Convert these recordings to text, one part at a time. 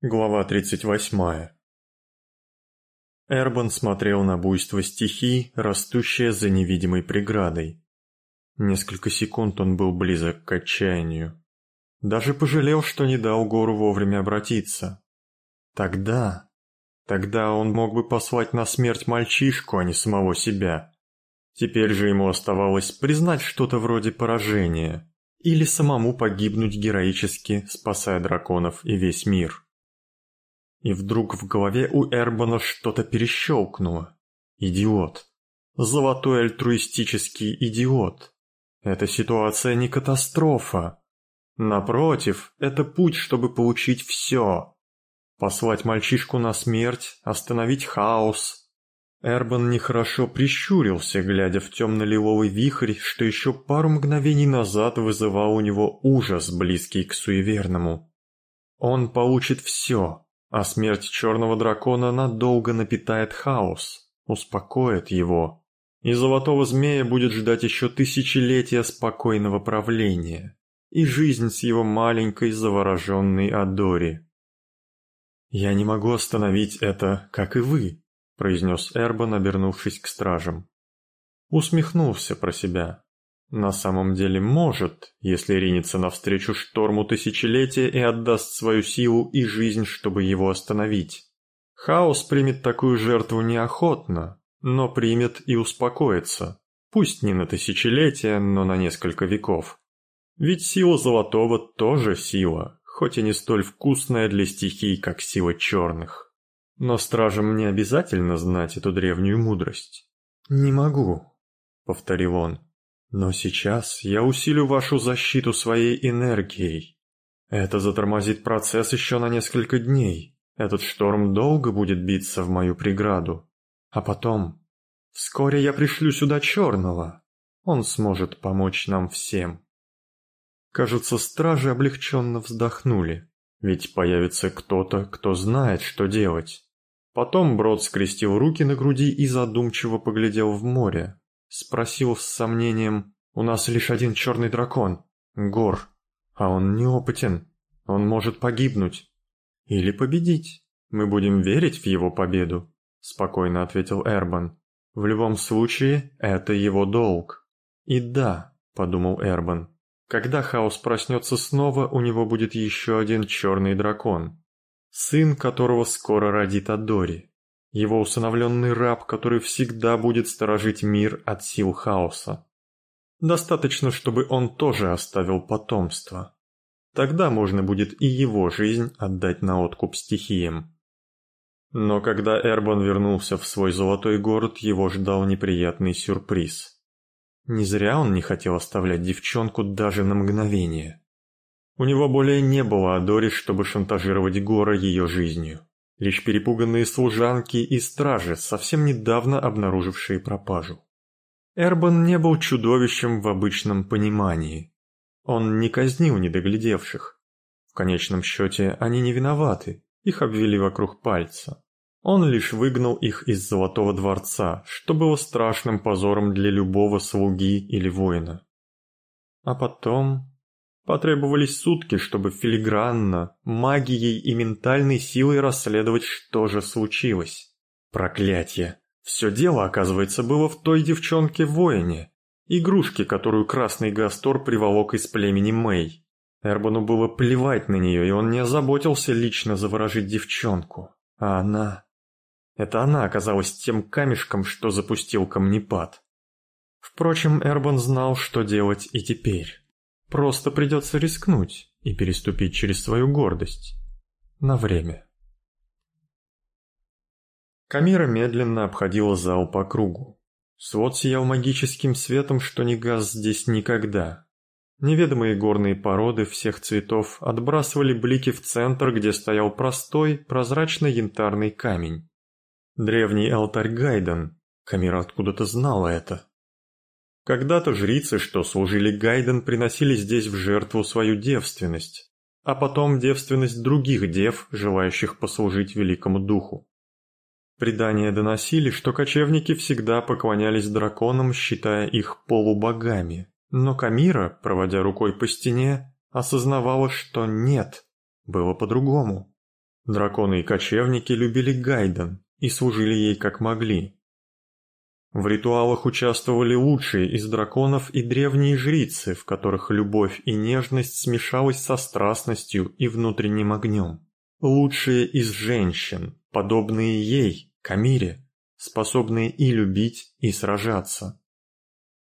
Глава 38. Эрбан смотрел на буйство стихий, растущее за невидимой преградой. Несколько секунд он был близок к отчаянию. Даже пожалел, что не дал Гору вовремя обратиться. Тогда... Тогда он мог бы послать на смерть мальчишку, а не самого себя. Теперь же ему оставалось признать что-то вроде поражения. Или самому погибнуть героически, спасая драконов и весь мир. И вдруг в голове у Эрбана что-то перещелкнуло. Идиот. Золотой альтруистический идиот. Эта ситуация не катастрофа. Напротив, это путь, чтобы получить все. Послать мальчишку на смерть, остановить хаос. Эрбан нехорошо прищурился, глядя в темно-лиловый вихрь, что еще пару мгновений назад вызывал у него ужас, близкий к суеверному. Он получит все, а смерть черного дракона надолго напитает хаос, успокоит его, и золотого змея будет ждать еще тысячелетия спокойного правления и жизнь с его маленькой завороженной Адори. «Я не могу остановить это, как и вы», — произнес Эрбан, обернувшись к стражам. Усмехнулся про себя. На самом деле может, если ринется навстречу шторму тысячелетия и отдаст свою силу и жизнь, чтобы его остановить. Хаос примет такую жертву неохотно, но примет и успокоится. Пусть не на тысячелетия, но на несколько веков. Ведь сила Золотого тоже сила, хоть и не столь вкусная для стихий, как сила черных. Но стражам не обязательно знать эту древнюю мудрость. «Не могу», — повторил он. Но сейчас я усилю вашу защиту своей энергией. Это затормозит процесс еще на несколько дней. Этот шторм долго будет биться в мою преграду. А потом... Вскоре я пришлю сюда черного. Он сможет помочь нам всем. Кажется, стражи облегченно вздохнули. Ведь появится кто-то, кто знает, что делать. Потом Брод скрестил руки на груди и задумчиво поглядел в море, Спросил с сомнением, у нас лишь один черный дракон, Гор, а он неопытен, он может погибнуть. Или победить. Мы будем верить в его победу, спокойно ответил Эрбан. В любом случае, это его долг. И да, подумал Эрбан, когда Хаос проснется снова, у него будет еще один черный дракон, сын которого скоро родит Адори его усыновленный раб, который всегда будет сторожить мир от сил хаоса. Достаточно, чтобы он тоже оставил потомство. Тогда можно будет и его жизнь отдать на откуп стихиям. Но когда Эрбан вернулся в свой золотой город, его ждал неприятный сюрприз. Не зря он не хотел оставлять девчонку даже на мгновение. У него более не было Адори, чтобы шантажировать Гора ее жизнью лишь перепуганные служанки и стражи, совсем недавно обнаружившие пропажу. Эрбан не был чудовищем в обычном понимании. Он не казнил недоглядевших. В конечном счете они не виноваты, их обвели вокруг пальца. Он лишь выгнал их из Золотого Дворца, что было страшным позором для любого слуги или воина. А потом Потребовались сутки, чтобы филигранно, магией и ментальной силой расследовать, что же случилось. Проклятие! Все дело, оказывается, было в той девчонке-воине, игрушке, которую Красный Гастор приволок из племени Мэй. Эрбану было плевать на нее, и он не озаботился лично заворожить девчонку. А она... Это она оказалась тем камешком, что запустил камнепад. Впрочем, Эрбан знал, что делать и теперь. Просто придется рискнуть и переступить через свою гордость. На время. Камира медленно обходила зал по кругу. Свод сиял магическим светом, что не газ здесь никогда. Неведомые горные породы всех цветов отбрасывали блики в центр, где стоял простой, прозрачный янтарный камень. Древний алтарь Гайден. Камира откуда-то знала это. Когда-то жрицы, что служили Гайден, приносили здесь в жертву свою девственность, а потом девственность других дев, желающих послужить великому духу. Предания доносили, что кочевники всегда поклонялись драконам, считая их полубогами, но Камира, проводя рукой по стене, осознавала, что нет, было по-другому. Драконы и кочевники любили Гайден и служили ей как могли. В ритуалах участвовали лучшие из драконов и древние жрицы, в которых любовь и нежность смешалась со страстностью и внутренним огнем. Лучшие из женщин, подобные ей, Камире, способные и любить, и сражаться.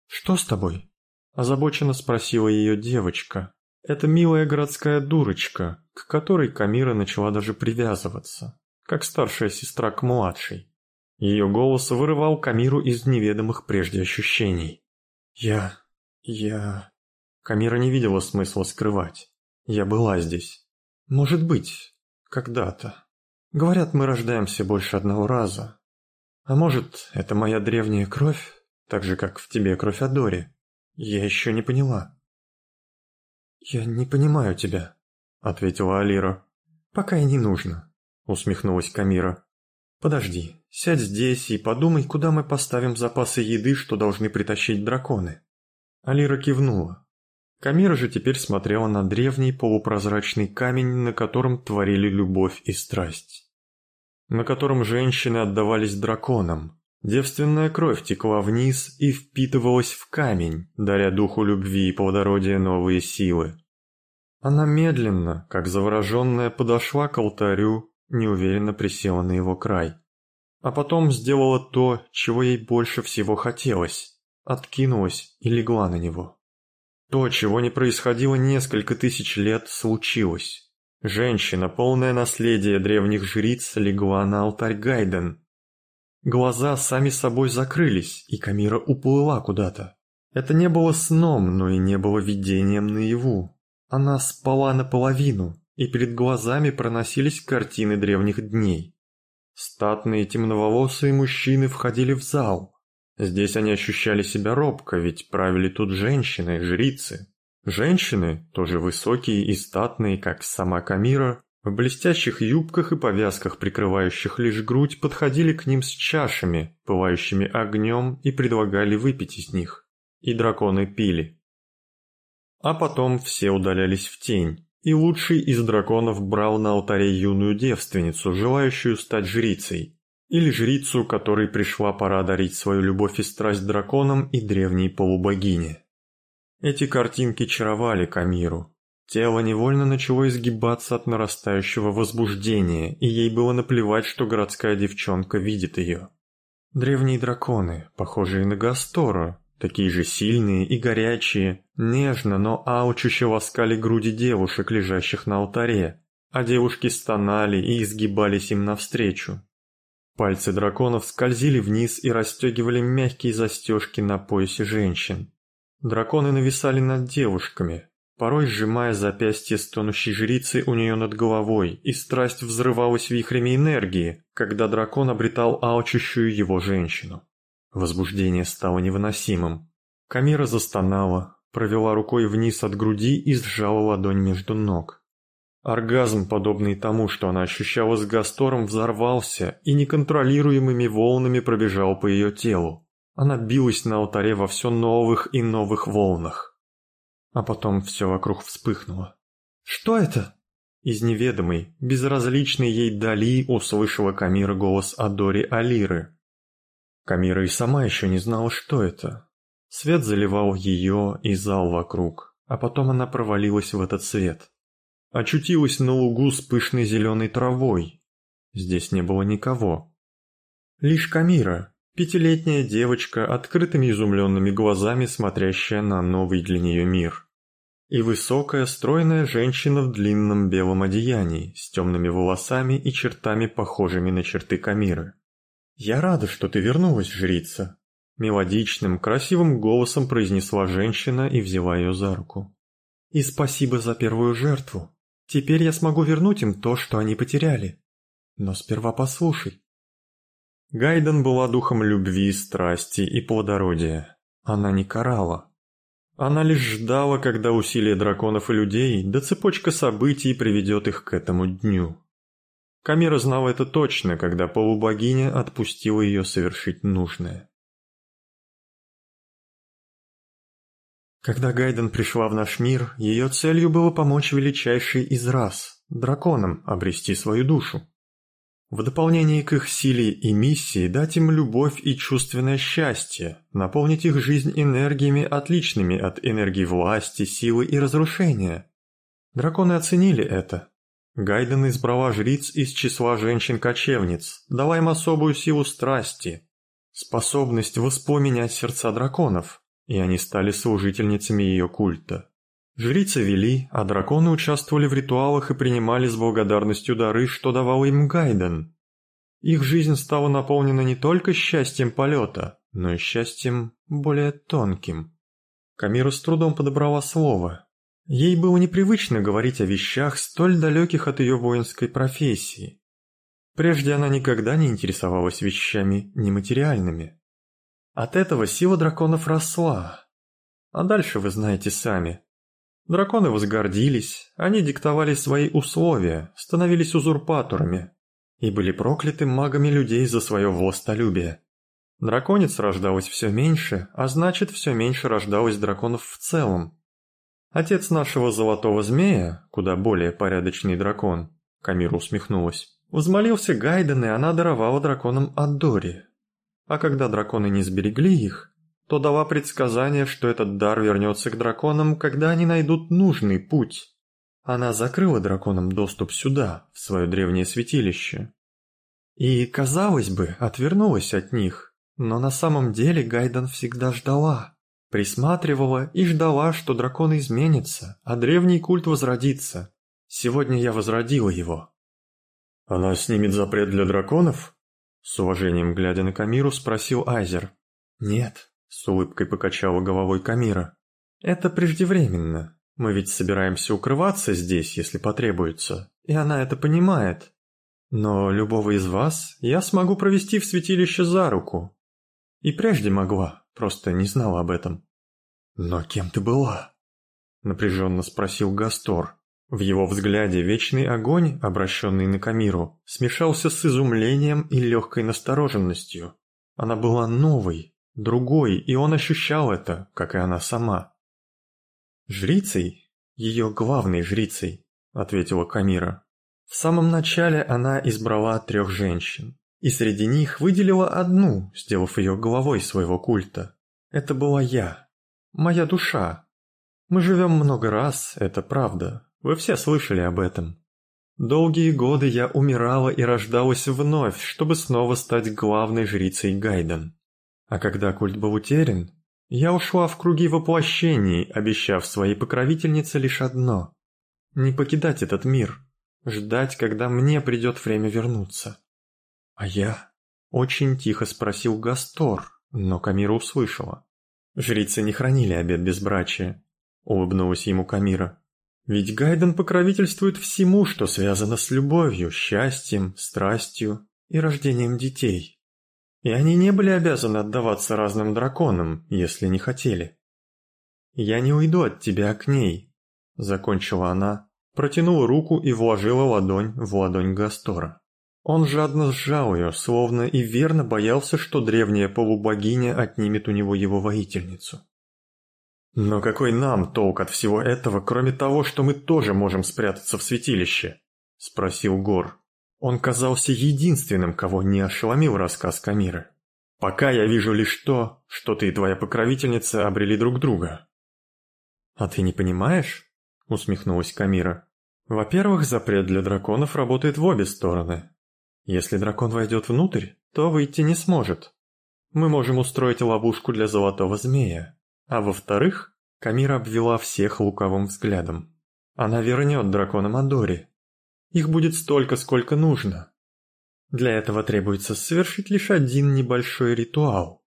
«Что с тобой?» – озабоченно спросила ее девочка. Это милая городская дурочка, к которой Камира начала даже привязываться, как старшая сестра к младшей. Ее голос вырывал Камиру из неведомых прежде ощущений. «Я... я...» Камира не видела смысла скрывать. «Я была здесь. Может быть, когда-то. Говорят, мы рождаемся больше одного раза. А может, это моя древняя кровь, так же, как в тебе кровь Адори? Я еще не поняла». «Я не понимаю тебя», — ответила Алира. «Пока и не нужно», — усмехнулась Камира. «Подожди, сядь здесь и подумай, куда мы поставим запасы еды, что должны притащить драконы». Алира кивнула. Камира же теперь смотрела на древний полупрозрачный камень, на котором творили любовь и страсть. На котором женщины отдавались драконам. Девственная кровь текла вниз и впитывалась в камень, даря духу любви и плодородия новые силы. Она медленно, как завороженная, подошла к алтарю неуверенно присела на его край. А потом сделала то, чего ей больше всего хотелось. Откинулась и легла на него. То, чего не происходило несколько тысяч лет, случилось. Женщина, полное наследие древних жриц, легла на алтарь Гайден. Глаза сами собой закрылись, и Камира уплыла куда-то. Это не было сном, но и не было видением наяву. Она спала наполовину, и перед глазами проносились картины древних дней. Статные темноволосые мужчины входили в зал. Здесь они ощущали себя робко, ведь правили тут женщины, жрицы. Женщины, тоже высокие и статные, как сама Камира, в блестящих юбках и повязках, прикрывающих лишь грудь, подходили к ним с чашами, пылающими огнем, и предлагали выпить из них. И драконы пили. А потом все удалялись в тень, и лучший из драконов брал на алтаре юную девственницу, желающую стать жрицей, или жрицу, которой пришла пора дарить свою любовь и страсть драконам и древней полубогине. Эти картинки чаровали Камиру. Тело невольно начало изгибаться от нарастающего возбуждения, и ей было наплевать, что городская девчонка видит ее. Древние драконы, похожие на Гастора, такие же сильные и горячие, нежно, но аучуще ласкали груди девушек, лежащих на алтаре, а девушки стонали и изгибались им навстречу. Пальцы драконов скользили вниз и расстегивали мягкие застежки на поясе женщин. Драконы нависали над девушками, порой сжимая запястье стонущей жрицы у нее над головой, и страсть взрывалась вихрями энергии, когда дракон обретал алчущую его женщину. Возбуждение стало невыносимым. Камира застонала, провела рукой вниз от груди и сжала ладонь между ног. Оргазм, подобный тому, что она ощущала с Гастором, взорвался и неконтролируемыми волнами пробежал по ее телу. Она билась на алтаре во все новых и новых волнах. А потом все вокруг вспыхнуло. «Что это?» Из неведомой, безразличной ей дали услышала Камира голос Адори Алиры, Камира и сама еще не знала, что это. Свет заливал ее и зал вокруг, а потом она провалилась в этот свет. Очутилась на лугу с пышной зеленой травой. Здесь не было никого. Лишь Камира, пятилетняя девочка, открытыми изумленными глазами смотрящая на новый для нее мир. И высокая, стройная женщина в длинном белом одеянии, с темными волосами и чертами, похожими на черты Камиры. «Я рада, что ты вернулась, жрица», — мелодичным, красивым голосом произнесла женщина и взяла ее за руку. «И спасибо за первую жертву. Теперь я смогу вернуть им то, что они потеряли. Но сперва послушай». Гайден была духом любви, страсти и плодородия. Она не карала. Она лишь ждала, когда усилия драконов и людей, да цепочка событий приведет их к этому дню. Камера знала это точно, когда полубогиня отпустила ее совершить нужное. Когда Гайден пришла в наш мир, ее целью было помочь величайшей из рас, драконам обрести свою душу. В дополнение к их силе и миссии дать им любовь и чувственное счастье, наполнить их жизнь энергиями, отличными от энергии власти, силы и разрушения. Драконы оценили это. Гайден избрала жриц из числа женщин-кочевниц, дала им особую силу страсти, способность воспламенять сердца драконов, и они стали служительницами ее культа. Жрицы вели, а драконы участвовали в ритуалах и принимали с благодарностью дары, что давал им Гайден. Их жизнь стала наполнена не только счастьем полета, но и счастьем более тонким. Камира с трудом подобрала слово. Ей было непривычно говорить о вещах, столь далеких от ее воинской профессии. Прежде она никогда не интересовалась вещами нематериальными. От этого сила драконов росла. А дальше вы знаете сами. Драконы возгордились, они диктовали свои условия, становились узурпаторами и были прокляты магами людей за свое властолюбие. Драконец рождалось все меньше, а значит, все меньше рождалось драконов в целом. Отец нашего золотого змея, куда более порядочный дракон, Камира усмехнулась, взмолился Гайден, и она даровала драконам Аддори. А когда драконы не сберегли их, то дала предсказание, что этот дар вернется к драконам, когда они найдут нужный путь. Она закрыла драконам доступ сюда, в свое древнее святилище. И, казалось бы, отвернулась от них, но на самом деле Гайдан всегда ждала, присматривала и ждала, что дракон изменится, а древний культ возродится. Сегодня я возродила его. «Она снимет запрет для драконов?» С уважением глядя на Камиру, спросил Айзер. «Нет, с улыбкой покачала головой Камира. «Это преждевременно. Мы ведь собираемся укрываться здесь, если потребуется, и она это понимает. Но любого из вас я смогу провести в святилище за руку. И прежде могла, просто не знала об этом». «Но кем ты была?» — напряженно спросил Гастор. В его взгляде вечный огонь, обращенный на Камиру, смешался с изумлением и легкой настороженностью. Она была новой, другой, и он ощущал это, как и она сама. «Жрицей? Ее главной жрицей», — ответила Камира. В самом начале она избрала трех женщин, и среди них выделила одну, сделав ее главой своего культа. Это была я, моя душа. Мы живем много раз, это правда, вы все слышали об этом. Долгие годы я умирала и рождалась вновь, чтобы снова стать главной жрицей Гайден. А когда культ был утерян, я ушла в круги воплощений, обещав своей покровительнице лишь одно – не покидать этот мир, ждать, когда мне придет время вернуться. А я очень тихо спросил Гастор, но Камира услышала. Жрицы не хранили обет безбрачия, улыбнулась ему Камира. Ведь Гайден покровительствует всему, что связано с любовью, счастьем, страстью и рождением детей. И они не были обязаны отдаваться разным драконам, если не хотели. «Я не уйду от тебя к ней», — закончила она, протянула руку и вложила ладонь в ладонь Гастора. Он жадно сжал ее, словно и верно боялся, что древняя полубогиня отнимет у него его воительницу. «Но какой нам толк от всего этого, кроме того, что мы тоже можем спрятаться в святилище?» — спросил Гор. Он казался единственным, кого не ошеломил рассказ Камиры. «Пока я вижу лишь то, что ты и твоя покровительница обрели друг друга». «А ты не понимаешь?» — усмехнулась Камира. «Во-первых, запрет для драконов работает в обе стороны. Если дракон войдет внутрь, то выйти не сможет. Мы можем устроить ловушку для золотого змея. А во-вторых, Камира обвела всех луковым взглядом. Она вернет дракона Мадори, их будет столько, сколько нужно. Для этого требуется совершить лишь один небольшой ритуал.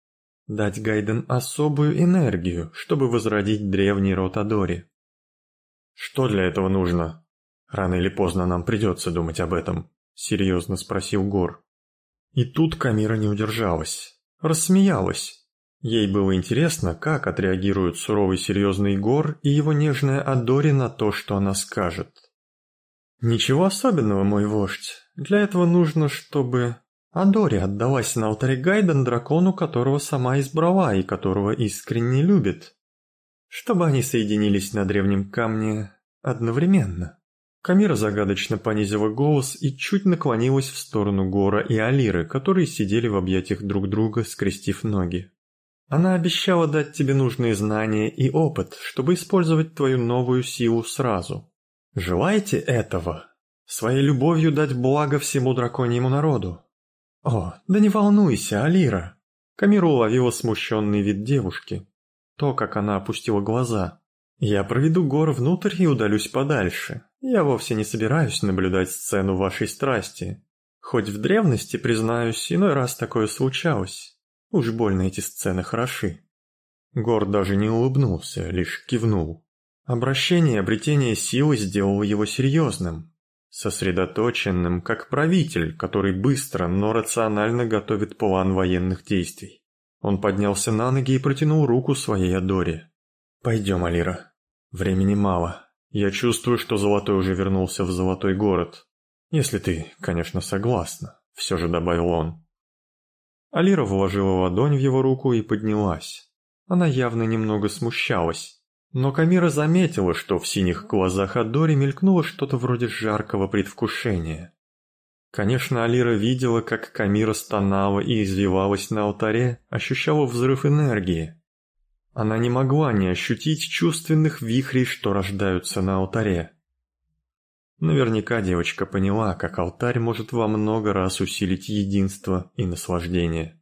Дать Гайден особую энергию, чтобы возродить древний род Адори. «Что для этого нужно? Рано или поздно нам придется думать об этом», — серьезно спросил Гор. И тут Камира не удержалась. Рассмеялась. Ей было интересно, как отреагируют суровый серьезный Гор и его нежная Адори на то, что она скажет. «Ничего особенного, мой вождь. Для этого нужно, чтобы...» Адори отдалась на алтаре Гайден дракону, которого сама избрала и которого искренне любит. Чтобы они соединились на древнем камне одновременно. Камира загадочно понизила голос и чуть наклонилась в сторону Гора и Алиры, которые сидели в объятиях друг друга, скрестив ноги. Она обещала дать тебе нужные знания и опыт, чтобы использовать твою новую силу сразу. Желаете этого? Своей любовью дать благо всему драконьему народу. О, да не волнуйся, Алира. Камира уловила смущенный вид девушки. То, как она опустила глаза. Я проведу Гор внутрь и удалюсь подальше. Я вовсе не собираюсь наблюдать сцену вашей страсти. Хоть в древности, признаюсь, иной раз такое случалось. Уж больно эти сцены хороши. Гор даже не улыбнулся, лишь кивнул. Обращение и обретение силы сделало его серьезным, сосредоточенным, как правитель, который быстро, но рационально готовит план военных действий. Он поднялся на ноги и протянул руку своей Адоре. «Пойдем, Алира. Времени мало. Я чувствую, что Золотой уже вернулся в Золотой город. Если ты, конечно, согласна, все же добавил он. Алира вложила ладонь в его руку и поднялась. Она явно немного смущалась. Но Камира заметила, что в синих глазах Адори мелькнуло что-то вроде жаркого предвкушения. Конечно, Алира видела, как Камира стонала и извивалась на алтаре, ощущала взрыв энергии. Она не могла не ощутить чувственных вихрей, что рождаются на алтаре. Наверняка девочка поняла, как алтарь может во много раз усилить единство и наслаждение.